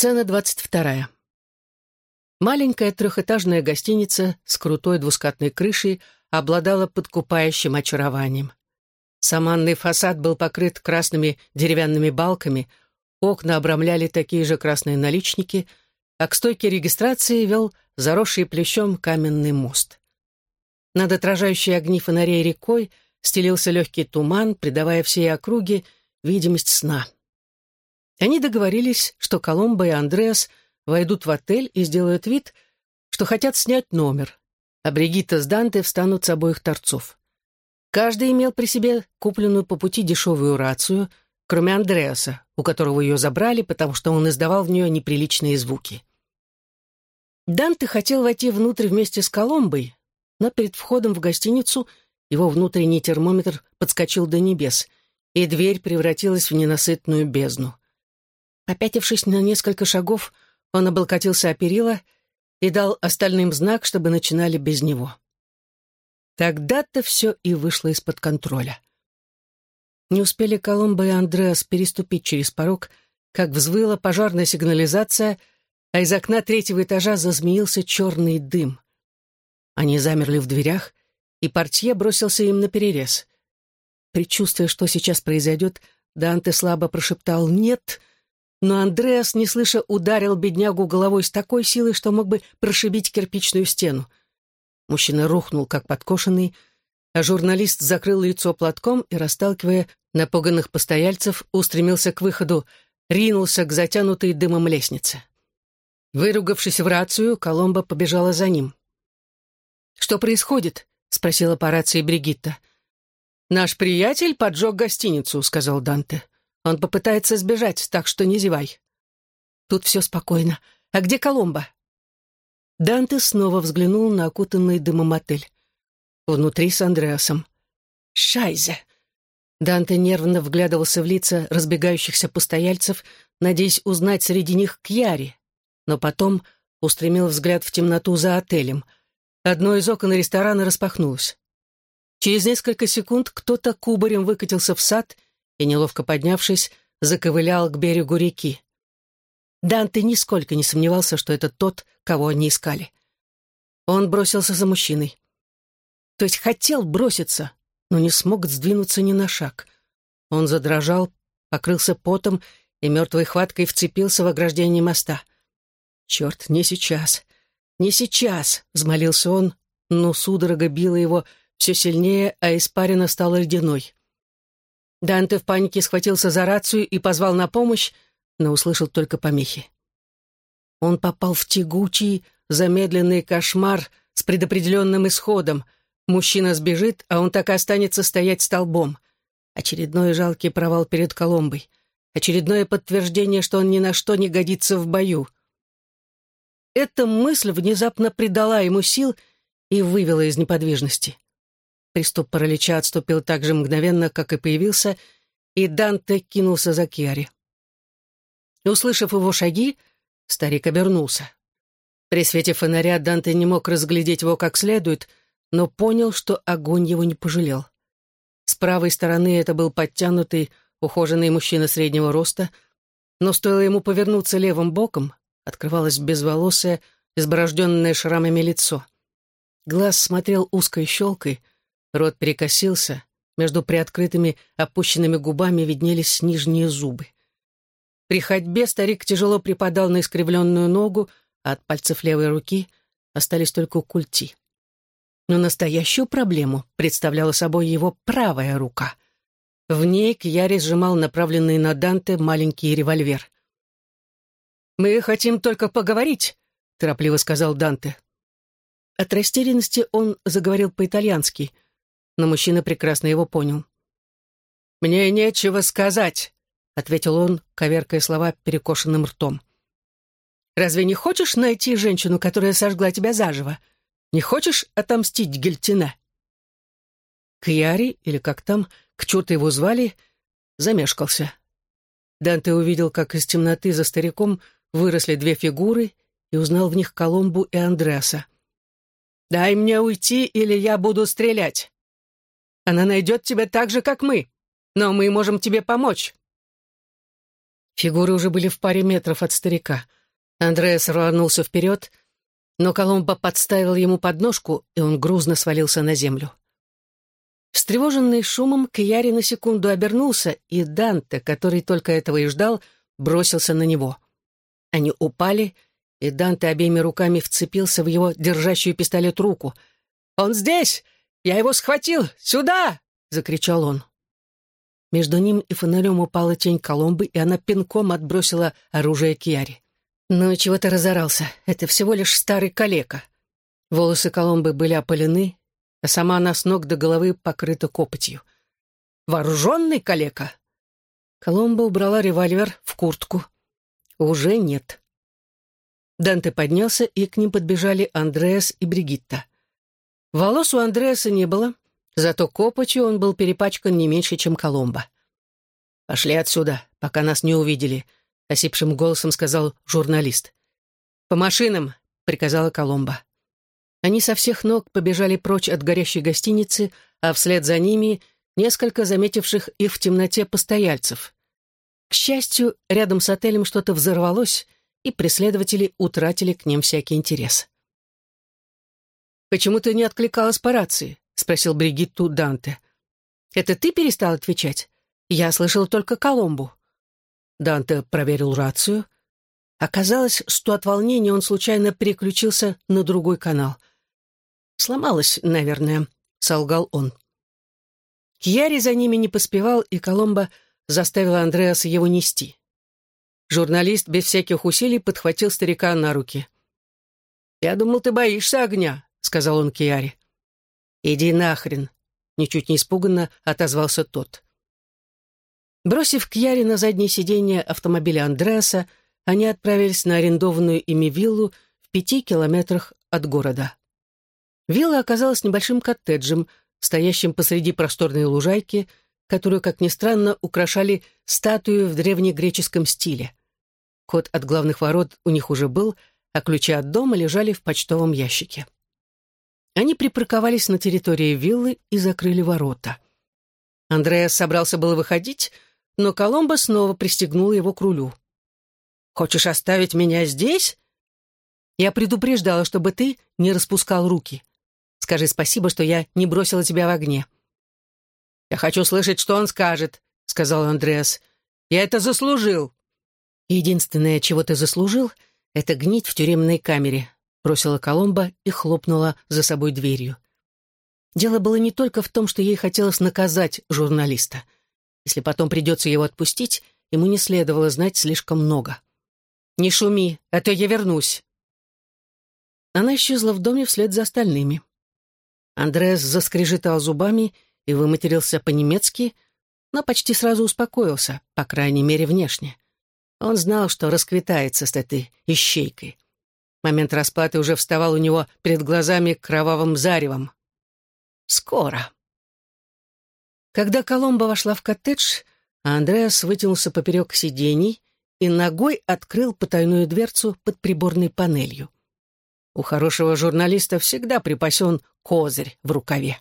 Сцена двадцать вторая. Маленькая трехэтажная гостиница с крутой двускатной крышей обладала подкупающим очарованием. Саманный фасад был покрыт красными деревянными балками, окна обрамляли такие же красные наличники, а к стойке регистрации вел заросший плещом каменный мост. Над отражающей огни фонарей рекой стелился легкий туман, придавая всей округе видимость сна. Они договорились, что Коломбо и Андреас войдут в отель и сделают вид, что хотят снять номер, а Бригитта с Данте встанут с обоих торцов. Каждый имел при себе купленную по пути дешевую рацию, кроме Андреаса, у которого ее забрали, потому что он издавал в нее неприличные звуки. Данте хотел войти внутрь вместе с Коломбой, но перед входом в гостиницу его внутренний термометр подскочил до небес, и дверь превратилась в ненасытную бездну. Опятившись на несколько шагов, он облокотился о перила и дал остальным знак, чтобы начинали без него. Тогда-то все и вышло из-под контроля. Не успели Коломбо и Андреас переступить через порог, как взвыла пожарная сигнализация, а из окна третьего этажа зазмеился черный дым. Они замерли в дверях, и портье бросился им на перерез. Предчувствуя, что сейчас произойдет, Данте слабо прошептал «нет», но Андреас, не слыша, ударил беднягу головой с такой силой, что мог бы прошибить кирпичную стену. Мужчина рухнул, как подкошенный, а журналист закрыл лицо платком и, расталкивая напуганных постояльцев, устремился к выходу, ринулся к затянутой дымом лестнице. Выругавшись в рацию, Коломбо побежала за ним. «Что происходит?» — спросила по рации Бригитта. «Наш приятель поджег гостиницу», — сказал Данте. «Он попытается сбежать, так что не зевай». «Тут все спокойно. А где Коломбо?» Данте снова взглянул на окутанный дымом отель. Внутри с Андреасом. «Шайзе!» Данте нервно вглядывался в лица разбегающихся постояльцев, надеясь узнать среди них Кьяри, но потом устремил взгляд в темноту за отелем. Одно из окон ресторана распахнулось. Через несколько секунд кто-то кубарем выкатился в сад и, неловко поднявшись, заковылял к берегу реки. Данте нисколько не сомневался, что это тот, кого они искали. Он бросился за мужчиной. То есть хотел броситься, но не смог сдвинуться ни на шаг. Он задрожал, покрылся потом и мертвой хваткой вцепился в ограждение моста. «Черт, не сейчас! Не сейчас!» — взмолился он, но судорога била его все сильнее, а испарина стала ледяной. Данте в панике схватился за рацию и позвал на помощь, но услышал только помехи. Он попал в тягучий, замедленный кошмар с предопределенным исходом. Мужчина сбежит, а он так и останется стоять столбом. Очередной жалкий провал перед Коломбой. Очередное подтверждение, что он ни на что не годится в бою. Эта мысль внезапно придала ему сил и вывела из неподвижности. Приступ паралича отступил так же мгновенно, как и появился, и Данте кинулся за Киари. Услышав его шаги, старик обернулся. При свете фонаря Данте не мог разглядеть его как следует, но понял, что огонь его не пожалел. С правой стороны это был подтянутый, ухоженный мужчина среднего роста, но стоило ему повернуться левым боком, открывалось безволосое, изборожденное шрамами лицо. Глаз смотрел узкой щелкой, рот перекосился, между приоткрытыми опущенными губами виднелись нижние зубы. При ходьбе старик тяжело припадал на искривленную ногу, а от пальцев левой руки остались только культи. Но настоящую проблему представляла собой его правая рука. В ней Кьяри сжимал направленный на Данте маленький револьвер. «Мы хотим только поговорить», — торопливо сказал Данте. От растерянности он заговорил по-итальянски, но мужчина прекрасно его понял. «Мне нечего сказать», — ответил он, коверкая слова перекошенным ртом. «Разве не хочешь найти женщину, которая сожгла тебя заживо? Не хочешь отомстить Гельтина?» Кьяри, или как там, к черту его звали, замешкался. Данте увидел, как из темноты за стариком выросли две фигуры и узнал в них Коломбу и Андреаса. «Дай мне уйти, или я буду стрелять. Она найдет тебя так же, как мы, но мы можем тебе помочь». Фигуры уже были в паре метров от старика. Андреас рванулся вперед, но Коломбо подставил ему подножку, и он грузно свалился на землю. Встревоженный шумом, Кьяри на секунду обернулся, и Данте, который только этого и ждал, бросился на него. Они упали, и Данте обеими руками вцепился в его держащую пистолет руку. «Он здесь! Я его схватил! Сюда!» — закричал он. Между ним и фонарем упала тень Коломбы, и она пинком отбросила оружие Кьяри. «Ну, чего ты разорался? Это всего лишь старый калека». Волосы Коломбы были опалены, а сама она с ног до головы покрыта копотью. «Вооруженный калека?» Коломба убрала револьвер в куртку. «Уже нет». Данте поднялся, и к ним подбежали Андреас и Бригитта. Волос у Андреаса не было, зато копотью он был перепачкан не меньше, чем Коломба. «Пошли отсюда, пока нас не увидели», — осипшим голосом сказал журналист. «По машинам», — приказала Коломба. Они со всех ног побежали прочь от горящей гостиницы, а вслед за ними несколько заметивших их в темноте постояльцев. К счастью, рядом с отелем что-то взорвалось, и преследователи утратили к ним всякий интерес. «Почему ты не откликалась по рации?» — спросил Бригитту Данте. «Это ты перестал отвечать? Я слышал только Коломбу». Данте проверил рацию. Оказалось, что от волнения он случайно переключился на другой канал — «Сломалась, наверное», — солгал он. Кьяри за ними не поспевал, и Коломбо заставила Андреаса его нести. Журналист без всяких усилий подхватил старика на руки. «Я думал, ты боишься огня», — сказал он Кьяри. «Иди нахрен», — ничуть не испуганно отозвался тот. Бросив Кьяри на заднее сиденье автомобиля Андреаса, они отправились на арендованную ими виллу в пяти километрах от города. Вилла оказалась небольшим коттеджем, стоящим посреди просторной лужайки, которую, как ни странно, украшали статуи в древнегреческом стиле. Код от главных ворот у них уже был, а ключи от дома лежали в почтовом ящике. Они припарковались на территории виллы и закрыли ворота. Андреас собрался было выходить, но Коломбо снова пристегнул его к рулю. «Хочешь оставить меня здесь?» «Я предупреждала, чтобы ты не распускал руки. Скажи спасибо, что я не бросила тебя в огне». «Я хочу слышать, что он скажет», — сказал Андреас. «Я это заслужил». «Единственное, чего ты заслужил, — это гнить в тюремной камере», — бросила Коломба и хлопнула за собой дверью. Дело было не только в том, что ей хотелось наказать журналиста. Если потом придется его отпустить, ему не следовало знать слишком много. «Не шуми, а то я вернусь». Она исчезла в доме вслед за остальными. Андреас заскрежетал зубами и выматерился по-немецки, но почти сразу успокоился, по крайней мере, внешне. Он знал, что расквитается с этой ищейкой. Момент расплаты уже вставал у него перед глазами кровавым заревом. Скоро. Когда Коломба вошла в коттедж, Андреас вытянулся поперек сидений и ногой открыл потайную дверцу под приборной панелью. У хорошего журналиста всегда припасен козырь в рукаве.